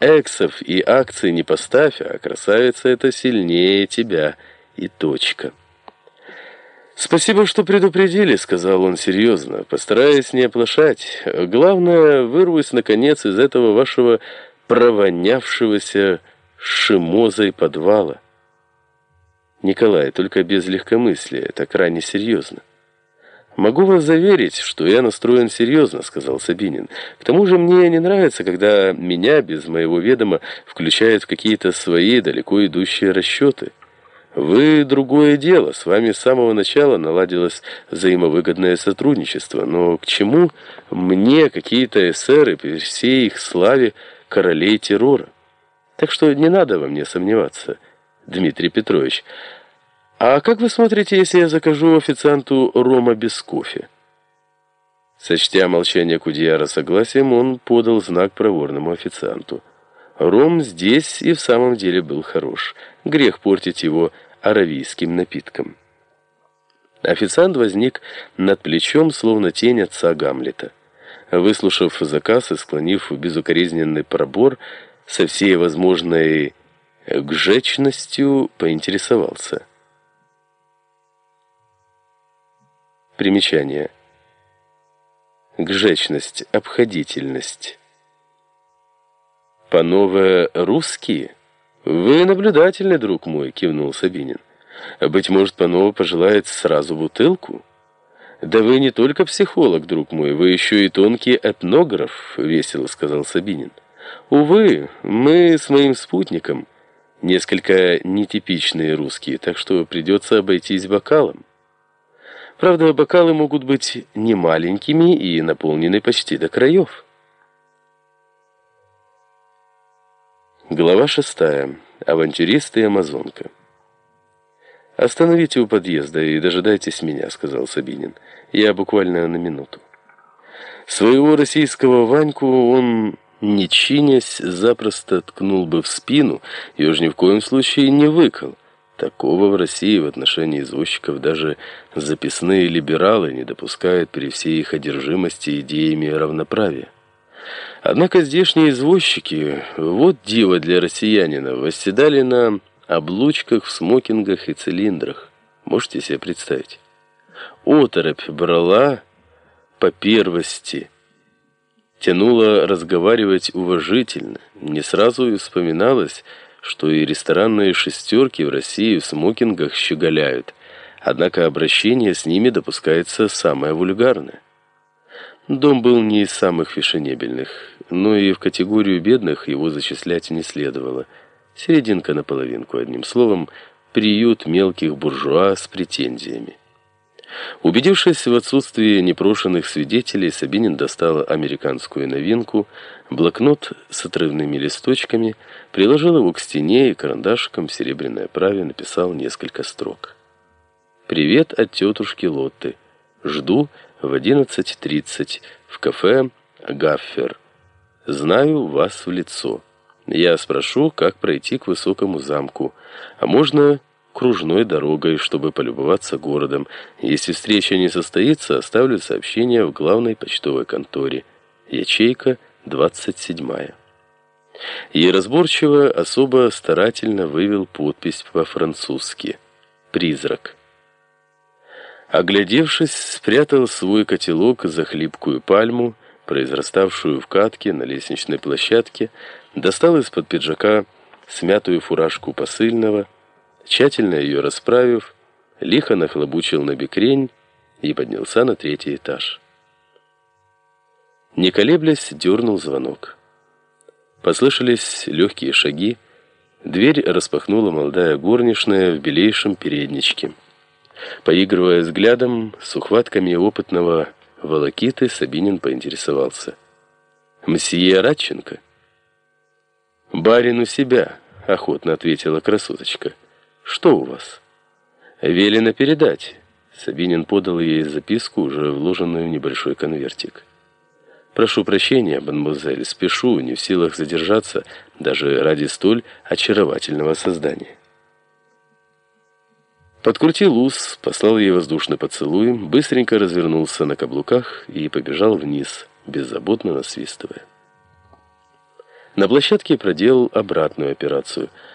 эксов и акций не поставь, а красавица это сильнее тебя. И точка. «Спасибо, что предупредили», — сказал он серьезно, постараясь не оплошать. «Главное, вырвусь, наконец, из этого вашего провонявшегося шимозой подвала». «Николай, только без легкомыслия, так крайне серьезно». «Могу вас заверить, что я настроен серьезно», — сказал Сабинин. «К тому же мне не нравится, когда меня, без моего ведома, включают в какие-то свои далеко идущие расчеты». Вы другое дело, с вами с самого начала наладилось взаимовыгодное сотрудничество, но к чему мне какие-то эсеры при всей их славе королей террора? Так что не надо во мне сомневаться, Дмитрий Петрович. А как вы смотрите, если я закажу официанту рома без кофе? Сочтя молчание Кудияра согласием, он подал знак проворному официанту. Ром здесь и в самом деле был хорош. Грех портить его аравийским напитком. Официант возник над плечом, словно тень отца Гамлета. Выслушав заказ и склонив безукоризненный пробор, со всей возможной гжечностью поинтересовался. Примечание. Гжечность, обходительность. Панове русские? «Вы наблюдательный, друг мой», — кивнул Сабинин. «Быть может, Панова пожелает сразу бутылку?» «Да вы не только психолог, друг мой, вы еще и тонкий этнограф», — весело сказал Сабинин. «Увы, мы с моим спутником несколько нетипичные русские, так что придется обойтись бокалом. Правда, бокалы могут быть не маленькими и наполнены почти до краев». Глава шестая. Авантюрист и амазонка. «Остановите у подъезда и дожидайтесь меня», — сказал Сабинин. «Я буквально на минуту». Своего российского Ваньку он, не чинясь, запросто ткнул бы в спину и уж ни в коем случае не выкал. Такого в России в отношении извозчиков даже записные либералы не допускают при всей их одержимости идеями равноправия. Однако здешние извозчики, вот диво для россиянина, восседали на облучках в смокингах и цилиндрах. Можете себе представить? Оторопь брала по первости, тянула разговаривать уважительно. Не сразу и вспоминалось, что и ресторанные шестерки в России в смокингах щеголяют, однако обращение с ними допускается самое вульгарное. Дом был не из самых фешенебельных, но и в категорию бедных его зачислять не следовало. Серединка на половинку, одним словом, приют мелких буржуа с претензиями. Убедившись в отсутствии непрошенных свидетелей, Сабинин достал американскую новинку, блокнот с отрывными листочками, приложил его к стене и карандашиком в серебряной оправе написал несколько строк. «Привет от тетушки Лотты. Жду в 11.30 в кафе «Гаффер». Знаю вас в лицо. Я спрошу, как пройти к высокому замку, а можно кружной дорогой, чтобы полюбоваться городом. Если встреча не состоится, оставлю сообщение в главной почтовой конторе. Ячейка 27. И разборчиво, особо старательно вывел подпись по-французски «Призрак». Оглядевшись, спрятал свой котелок за хлипкую пальму, произраставшую в катке на лестничной площадке, достал из-под пиджака смятую фуражку посыльного, тщательно ее расправив, лихо нахлобучил на бекрень и поднялся на третий этаж. Не колеблясь, дернул звонок. Послышались легкие шаги, дверь распахнула молодая горничная в белейшем передничке. Поигрывая взглядом с ухватками опытного волокиты, Сабинин поинтересовался. «Мсье Радченко?» «Барин у себя», — охотно ответила красоточка. «Что у вас?» «Велено передать». Сабинин подал ей записку, уже вложенную в небольшой конвертик. «Прошу прощения, мадемуазель, спешу, не в силах задержаться, даже ради столь очаровательного создания». Подкрутил ус, послал ей воздушный поцелуй, быстренько развернулся на каблуках и побежал вниз, беззаботно насвистывая. На площадке проделал обратную операцию –